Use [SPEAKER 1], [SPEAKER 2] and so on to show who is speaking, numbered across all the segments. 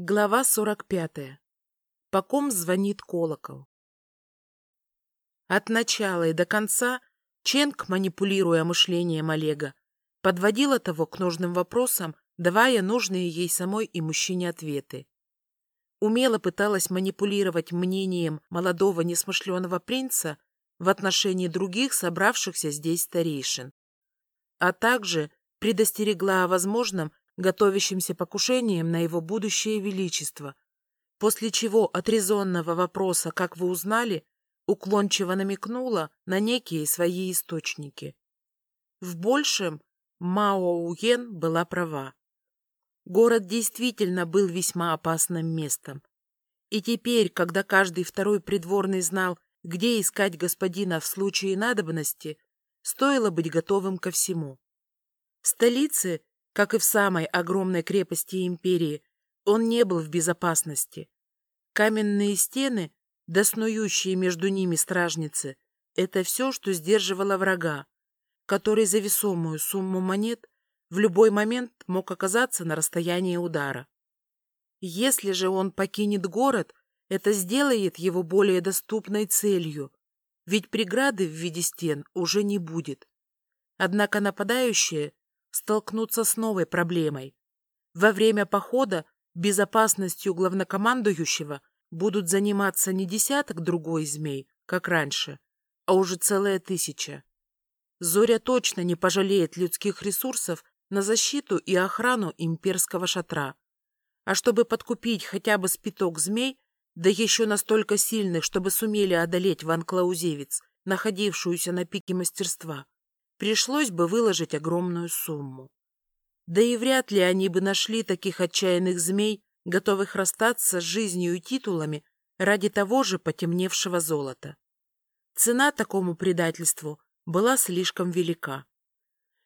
[SPEAKER 1] Глава 45. По ком звонит колокол? От начала и до конца Ченг, манипулируя мышлением Олега, подводила того к нужным вопросам, давая нужные ей самой и мужчине ответы. Умело пыталась манипулировать мнением молодого несмышленого принца в отношении других собравшихся здесь старейшин, а также предостерегла о возможном готовящимся покушением на его будущее величество, после чего от резонного вопроса «как вы узнали?» уклончиво намекнула на некие свои источники. В большем Мао Уен была права. Город действительно был весьма опасным местом. И теперь, когда каждый второй придворный знал, где искать господина в случае надобности, стоило быть готовым ко всему. В столице как и в самой огромной крепости империи, он не был в безопасности. Каменные стены, доснующие между ними стражницы, это все, что сдерживало врага, который за весомую сумму монет в любой момент мог оказаться на расстоянии удара. Если же он покинет город, это сделает его более доступной целью, ведь преграды в виде стен уже не будет. Однако нападающие столкнуться с новой проблемой. Во время похода безопасностью главнокомандующего будут заниматься не десяток другой змей, как раньше, а уже целая тысяча. Зоря точно не пожалеет людских ресурсов на защиту и охрану имперского шатра. А чтобы подкупить хотя бы спиток змей, да еще настолько сильных, чтобы сумели одолеть Ван Клаузевец, находившуюся на пике мастерства, пришлось бы выложить огромную сумму. Да и вряд ли они бы нашли таких отчаянных змей, готовых расстаться с жизнью и титулами ради того же потемневшего золота. Цена такому предательству была слишком велика.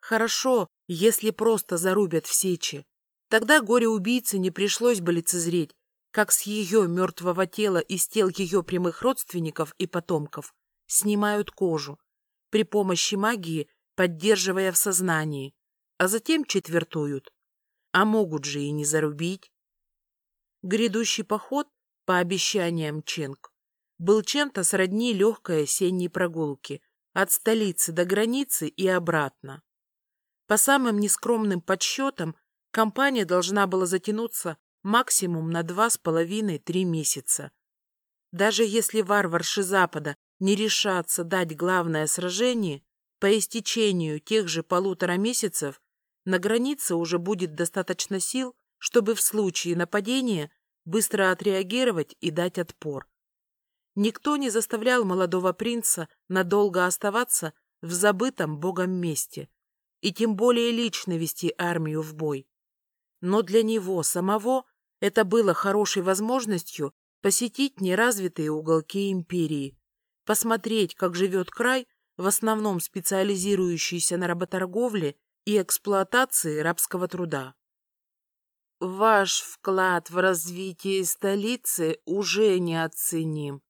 [SPEAKER 1] Хорошо, если просто зарубят в сечи. Тогда горе-убийце не пришлось бы лицезреть, как с ее мертвого тела и с тел ее прямых родственников и потомков снимают кожу, при помощи магии поддерживая в сознании, а затем четвертуют. А могут же и не зарубить. Грядущий поход, по обещаниям Ченг, был чем-то сродни легкой осенней прогулки от столицы до границы и обратно. По самым нескромным подсчетам, кампания должна была затянуться максимум на два с половиной-три месяца. Даже если варварши Запада не решатся дать главное сражение, по истечению тех же полутора месяцев на границе уже будет достаточно сил, чтобы в случае нападения быстро отреагировать и дать отпор. Никто не заставлял молодого принца надолго оставаться в забытом богом месте и тем более лично вести армию в бой. Но для него самого это было хорошей возможностью посетить неразвитые уголки империи, посмотреть, как живет край, в основном специализирующийся на работорговле и эксплуатации рабского труда. Ваш вклад в развитие столицы уже неоценим.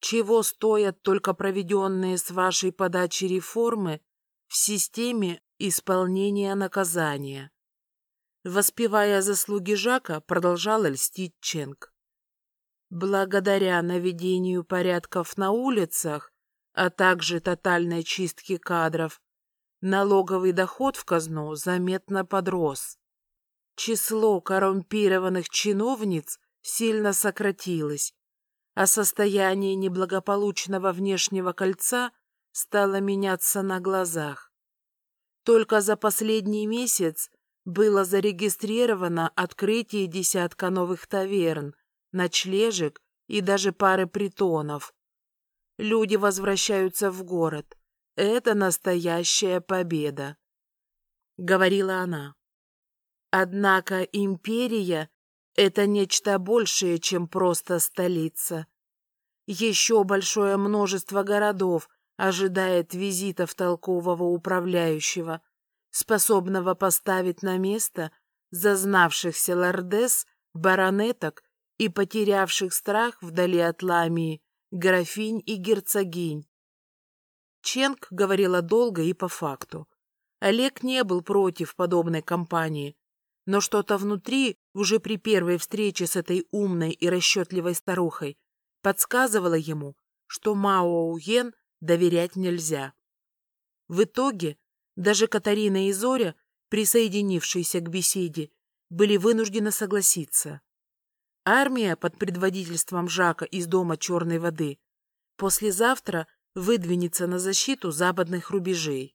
[SPEAKER 1] Чего стоят только проведенные с вашей подачи реформы в системе исполнения наказания? Воспевая заслуги Жака, продолжала льстить Ченг. Благодаря наведению порядков на улицах а также тотальной чистки кадров, налоговый доход в казну заметно подрос. Число коррумпированных чиновниц сильно сократилось, а состояние неблагополучного внешнего кольца стало меняться на глазах. Только за последний месяц было зарегистрировано открытие десятка новых таверн, ночлежек и даже пары притонов. Люди возвращаются в город. Это настоящая победа, — говорила она. Однако империя — это нечто большее, чем просто столица. Еще большое множество городов ожидает визитов толкового управляющего, способного поставить на место зазнавшихся лордес, баронеток и потерявших страх вдали от Ламии графинь и герцогинь. Ченг говорила долго и по факту. Олег не был против подобной кампании, но что-то внутри уже при первой встрече с этой умной и расчетливой старухой подсказывала ему, что Мао Уен доверять нельзя. В итоге даже Катарина и Зоря, присоединившиеся к беседе, были вынуждены согласиться. Армия под предводительством Жака из дома Черной воды послезавтра выдвинется на защиту западных рубежей.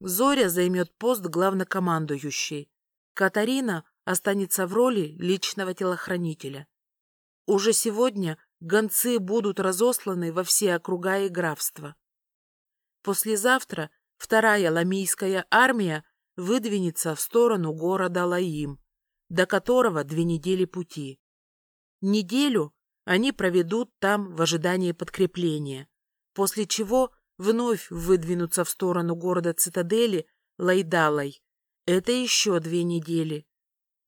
[SPEAKER 1] Зоря займет пост главнокомандующей. Катарина останется в роли личного телохранителя. Уже сегодня гонцы будут разосланы во все округа и графства. Послезавтра вторая ламийская армия выдвинется в сторону города Лаим, до которого две недели пути. Неделю они проведут там в ожидании подкрепления, после чего вновь выдвинутся в сторону города-цитадели Лайдалой. Это еще две недели.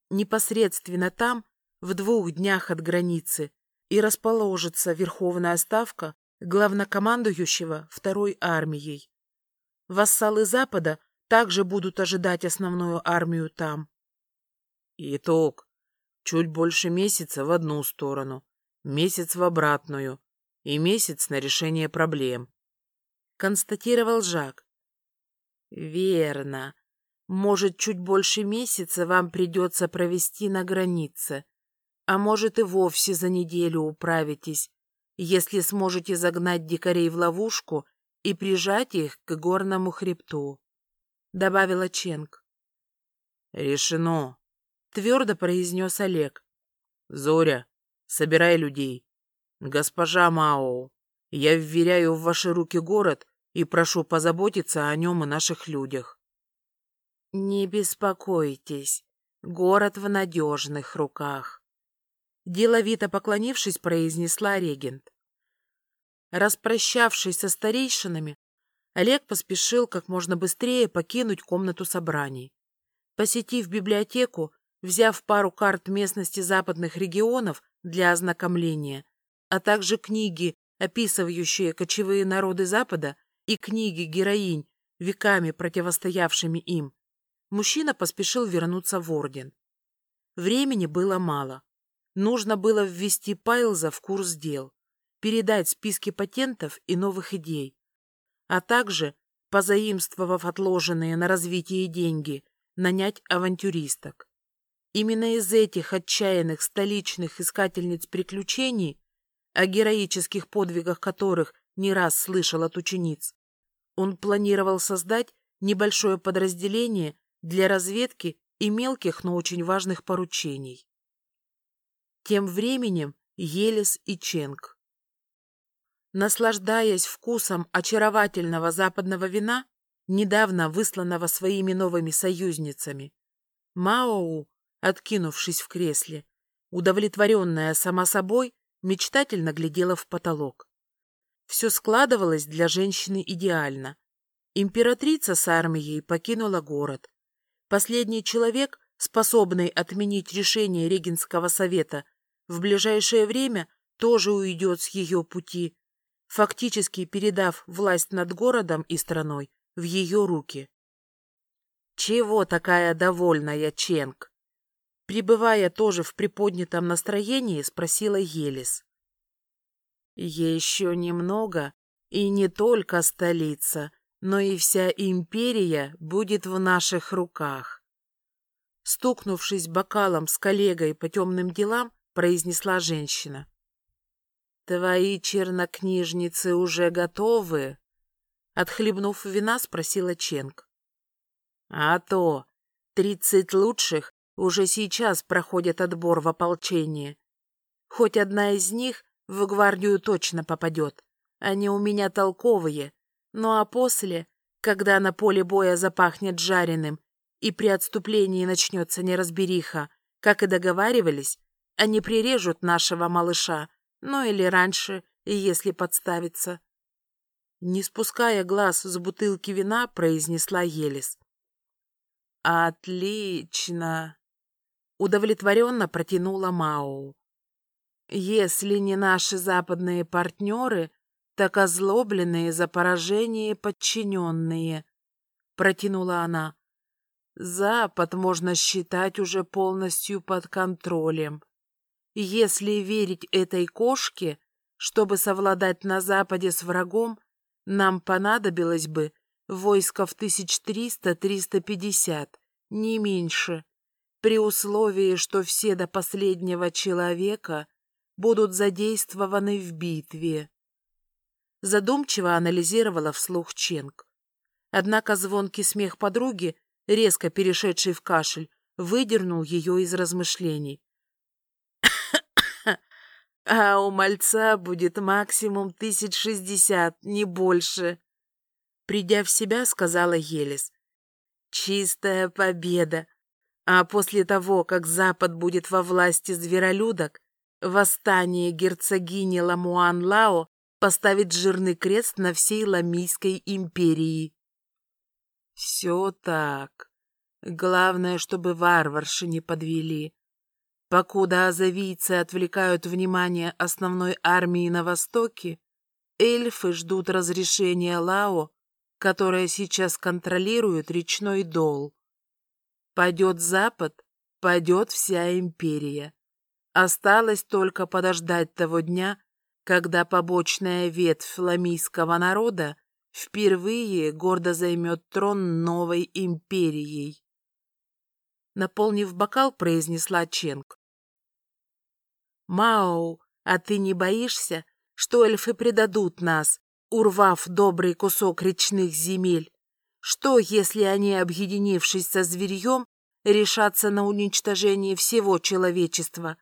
[SPEAKER 1] Непосредственно там, в двух днях от границы, и расположится Верховная Ставка главнокомандующего Второй армией. Вассалы Запада также будут ожидать основную армию там.
[SPEAKER 2] Итог. Чуть больше месяца в одну сторону, месяц в обратную и месяц на решение проблем.
[SPEAKER 1] Констатировал Жак. Верно. Может, чуть больше месяца вам придется провести на границе, а может и вовсе за неделю управитесь, если сможете загнать дикарей в ловушку и прижать их к горному хребту, — добавила Ченг.
[SPEAKER 2] — Решено, —
[SPEAKER 1] твердо произнес Олег.
[SPEAKER 2] — Зоря, собирай людей. Госпожа Мао, я вверяю в ваши руки город и прошу позаботиться о нем и наших людях.
[SPEAKER 1] — Не беспокойтесь, город в надежных руках. Деловито поклонившись, произнесла регент. Распрощавшись со старейшинами, Олег поспешил как можно быстрее покинуть комнату собраний. Посетив библиотеку, взяв пару карт местности западных регионов для ознакомления, а также книги, описывающие кочевые народы Запада, и книги героинь, веками противостоявшими им, мужчина поспешил вернуться в Орден. Времени было мало. Нужно было ввести Пайлза в курс дел, передать списки патентов и новых идей, а также, позаимствовав отложенные на развитие деньги, нанять авантюристок. Именно из этих отчаянных столичных искательниц приключений, о героических подвигах которых не раз слышал от учениц, он планировал создать небольшое подразделение для разведки и мелких, но очень важных поручений. Тем временем Елес и Ченг. Наслаждаясь вкусом очаровательного западного вина, недавно высланного своими новыми союзницами, Маоу, откинувшись в кресле, удовлетворенная сама собой, мечтательно глядела в потолок. Все складывалось для женщины идеально. Императрица с армией покинула город. Последний человек, способный отменить решение Регенского совета в ближайшее время тоже уйдет с ее пути, фактически передав власть над городом и страной в ее руки. «Чего такая довольная, Ченг?» Пребывая тоже в приподнятом настроении, спросила Елис. «Еще немного, и не только столица, но и вся империя будет в наших руках». Стукнувшись бокалом с коллегой по темным делам, произнесла женщина. «Твои чернокнижницы уже готовы?» Отхлебнув вина, спросила Ченг. «А то! Тридцать лучших уже сейчас проходят отбор в ополчение. Хоть одна из них в гвардию точно попадет. Они у меня толковые. Ну а после, когда на поле боя запахнет жареным и при отступлении начнется неразбериха, как и договаривались, они прирежут нашего малыша, ну или раньше, если подставится. Не спуская глаз с бутылки вина, произнесла Елис. «Отлично!» Удовлетворенно протянула Мау. «Если не наши западные партнеры, так озлобленные за поражение подчиненные», — протянула она. Запад можно считать уже полностью под контролем. Если верить этой кошке, чтобы совладать на Западе с врагом, нам понадобилось бы войско в 1300-350, не меньше, при условии, что все до последнего человека будут задействованы в битве. Задумчиво анализировала вслух Ченк. Однако звонкий смех подруги, резко перешедший в кашель, выдернул ее из размышлений. «А у мальца будет максимум тысяч шестьдесят, не больше!» Придя в себя, сказала Елис. «Чистая победа! А после того, как Запад будет во власти зверолюдок, восстание герцогини Ламуан-Лао поставит жирный крест на всей Ламийской империи. Все так. Главное, чтобы варварши не подвели. Покуда азавийцы отвлекают внимание основной армии на востоке, эльфы ждут разрешения Лао, которая сейчас контролирует речной дол. Пойдет запад, пойдет вся империя. Осталось только подождать того дня, когда побочная ветвь ламийского народа впервые гордо займет трон новой империей. Наполнив бокал, произнесла Ченг. «Маоу, а ты не боишься, что эльфы предадут нас, урвав добрый кусок речных земель? Что, если они, объединившись со зверьем, решатся на уничтожение всего человечества?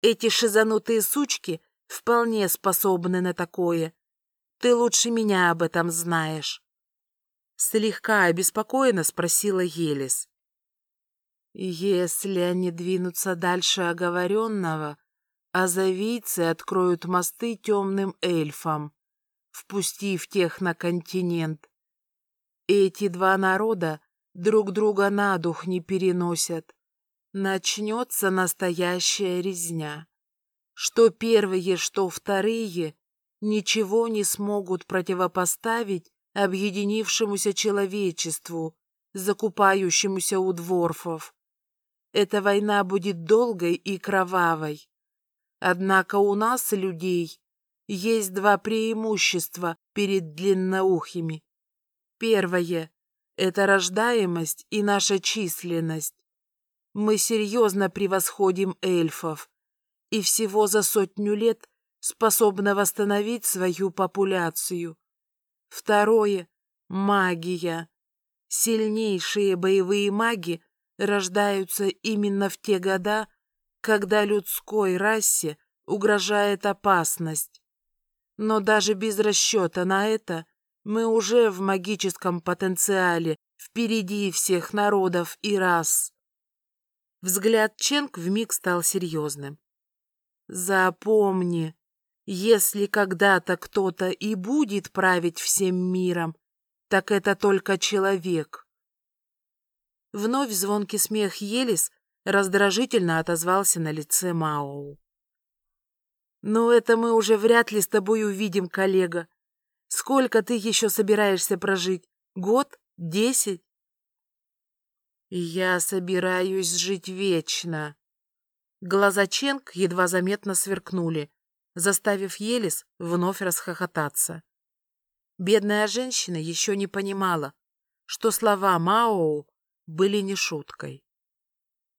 [SPEAKER 1] Эти шизанутые сучки вполне способны на такое. Ты лучше меня об этом знаешь. Слегка обеспокоенно спросила Елис. Если они двинутся дальше оговоренного, азавийцы откроют мосты темным эльфам, впустив тех на континент. Эти два народа друг друга на дух не переносят. Начнется настоящая резня. Что первые, что вторые ничего не смогут противопоставить объединившемуся человечеству, закупающемуся у дворфов. Эта война будет долгой и кровавой. Однако у нас, людей, есть два преимущества перед длинноухими. Первое — это рождаемость и наша численность. Мы серьезно превосходим эльфов и всего за сотню лет способны восстановить свою популяцию. Второе — магия. Сильнейшие боевые маги рождаются именно в те года, когда людской расе угрожает опасность. Но даже без расчета на это мы уже в магическом потенциале впереди всех народов и рас. Взгляд Ченг вмиг стал серьезным. Запомни, если когда-то кто-то и будет править всем миром, так это только человек. Вновь звонкий смех Елис раздражительно отозвался на лице Маоу. «Ну, это мы уже вряд ли с тобой увидим, коллега. Сколько ты еще собираешься прожить? Год? Десять?» «Я собираюсь жить вечно». Глаза Ченг едва заметно сверкнули, заставив Елис вновь расхохотаться. Бедная женщина еще не понимала, что слова Маоу были не шуткой.